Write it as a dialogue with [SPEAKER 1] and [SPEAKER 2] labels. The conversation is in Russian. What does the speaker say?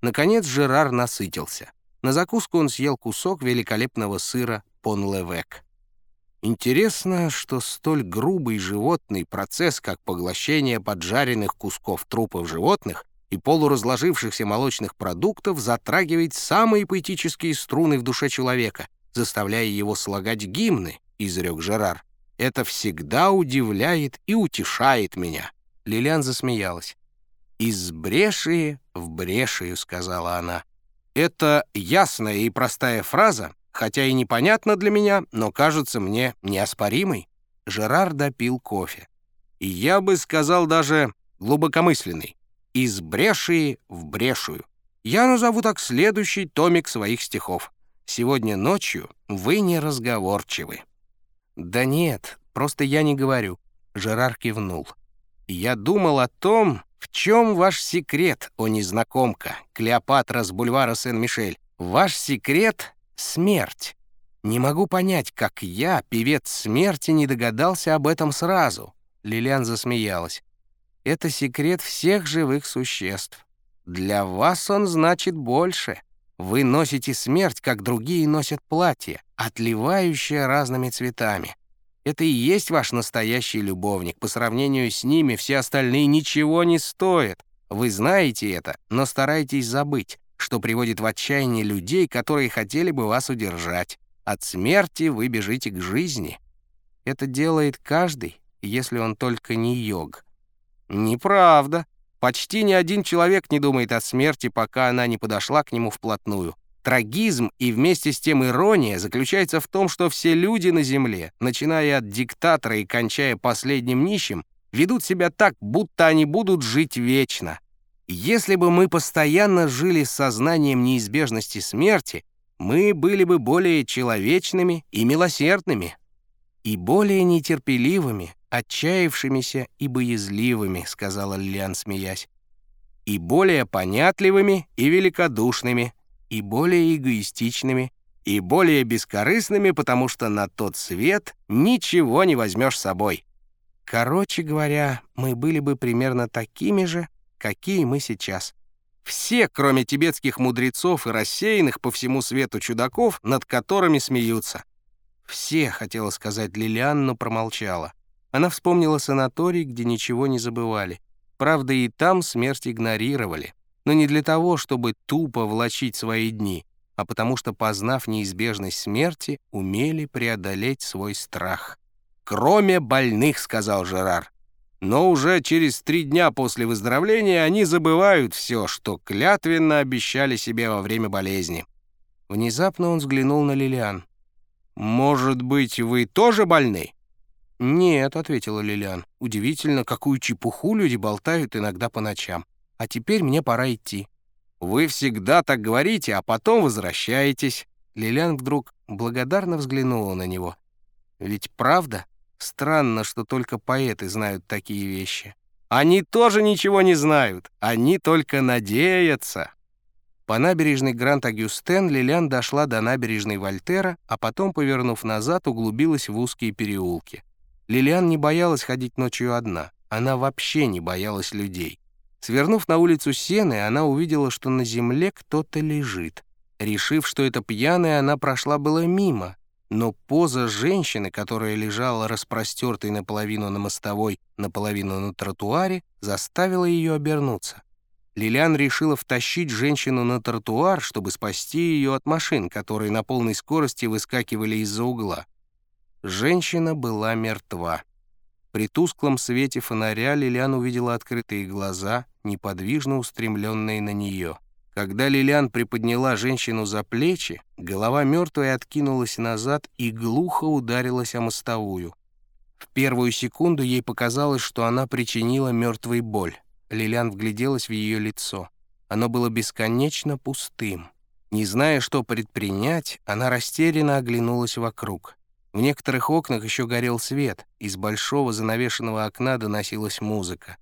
[SPEAKER 1] Наконец Жерар насытился. На закуску он съел кусок великолепного сыра понлевек. Интересно, что столь грубый животный процесс, как поглощение поджаренных кусков трупов животных и полуразложившихся молочных продуктов, затрагивает самые поэтические струны в душе человека, заставляя его слагать гимны, изрек Жерар. Это всегда удивляет и утешает меня. Лилиан засмеялась. «Из бреши в брешию», — сказала она. Это ясная и простая фраза, хотя и непонятна для меня, но кажется мне неоспоримой. Жерар допил кофе. И я бы сказал даже глубокомысленный. Из брешии в брешую. Я назову так следующий томик своих стихов. Сегодня ночью вы неразговорчивы. Да нет, просто я не говорю. Жерар кивнул. Я думал о том, в чем ваш секрет, о незнакомка, Клеопатра с бульвара Сен-Мишель. Ваш секрет — смерть. Не могу понять, как я, певец смерти, не догадался об этом сразу. Лилиан засмеялась. Это секрет всех живых существ. Для вас он значит больше. Вы носите смерть, как другие носят платье, отливающее разными цветами. Это и есть ваш настоящий любовник. По сравнению с ними все остальные ничего не стоят. Вы знаете это, но стараетесь забыть, что приводит в отчаяние людей, которые хотели бы вас удержать. От смерти вы бежите к жизни. Это делает каждый, если он только не йог. Неправда. Почти ни один человек не думает о смерти, пока она не подошла к нему вплотную. Трагизм и вместе с тем ирония заключается в том, что все люди на Земле, начиная от диктатора и кончая последним нищим, ведут себя так, будто они будут жить вечно. Если бы мы постоянно жили с сознанием неизбежности смерти, мы были бы более человечными и милосердными, и более нетерпеливыми, отчаявшимися и боязливыми, сказала Лилиан, смеясь, и более понятливыми и великодушными, и более эгоистичными, и более бескорыстными, потому что на тот свет ничего не возьмешь с собой. Короче говоря, мы были бы примерно такими же, какие мы сейчас. Все, кроме тибетских мудрецов и рассеянных по всему свету чудаков, над которыми смеются. Все, хотела сказать Лилиан, но промолчала. Она вспомнила санаторий, где ничего не забывали. Правда, и там смерть игнорировали но не для того, чтобы тупо влачить свои дни, а потому что, познав неизбежность смерти, умели преодолеть свой страх. «Кроме больных», — сказал Жерар. Но уже через три дня после выздоровления они забывают все, что клятвенно обещали себе во время болезни. Внезапно он взглянул на Лилиан. «Может быть, вы тоже больны?» «Нет», — ответила Лилиан. «Удивительно, какую чепуху люди болтают иногда по ночам. А теперь мне пора идти». «Вы всегда так говорите, а потом возвращаетесь». Лилиан вдруг благодарно взглянула на него. «Ведь правда? Странно, что только поэты знают такие вещи. Они тоже ничего не знают, они только надеются». По набережной Гранд-Агюстен Лилиан дошла до набережной Вольтера, а потом, повернув назад, углубилась в узкие переулки. Лилиан не боялась ходить ночью одна. Она вообще не боялась людей. Свернув на улицу Сены, она увидела, что на земле кто-то лежит. Решив, что это пьяная, она прошла было мимо, но поза женщины, которая лежала распростертой наполовину на мостовой, наполовину на тротуаре, заставила ее обернуться. Лилиан решила втащить женщину на тротуар, чтобы спасти ее от машин, которые на полной скорости выскакивали из-за угла. Женщина была мертва. При тусклом свете фонаря Лилиан увидела открытые глаза, неподвижно устремленные на нее. Когда Лилиан приподняла женщину за плечи, голова мертвой откинулась назад и глухо ударилась о мостовую. В первую секунду ей показалось, что она причинила мертвой боль. Лилиан вгляделась в ее лицо. Оно было бесконечно пустым. Не зная, что предпринять, она растерянно оглянулась вокруг. В некоторых окнах еще горел свет, из большого занавешенного окна доносилась музыка.